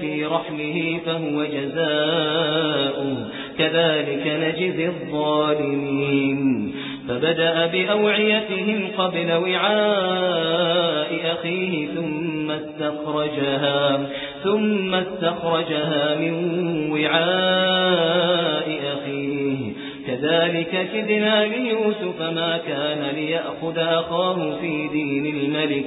في رحمه فهو جزاؤه كذلك نجزي الظالمين. فبدأ بأوعيتهم قبل وعاء أخيه ثم استخرجها ثم استخرجها من وعاء أخيه. كذلك كدنا ليوسف ما كان ليأخذ أخاه في دين الملك.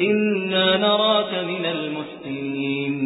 إنا نراك من المحسنين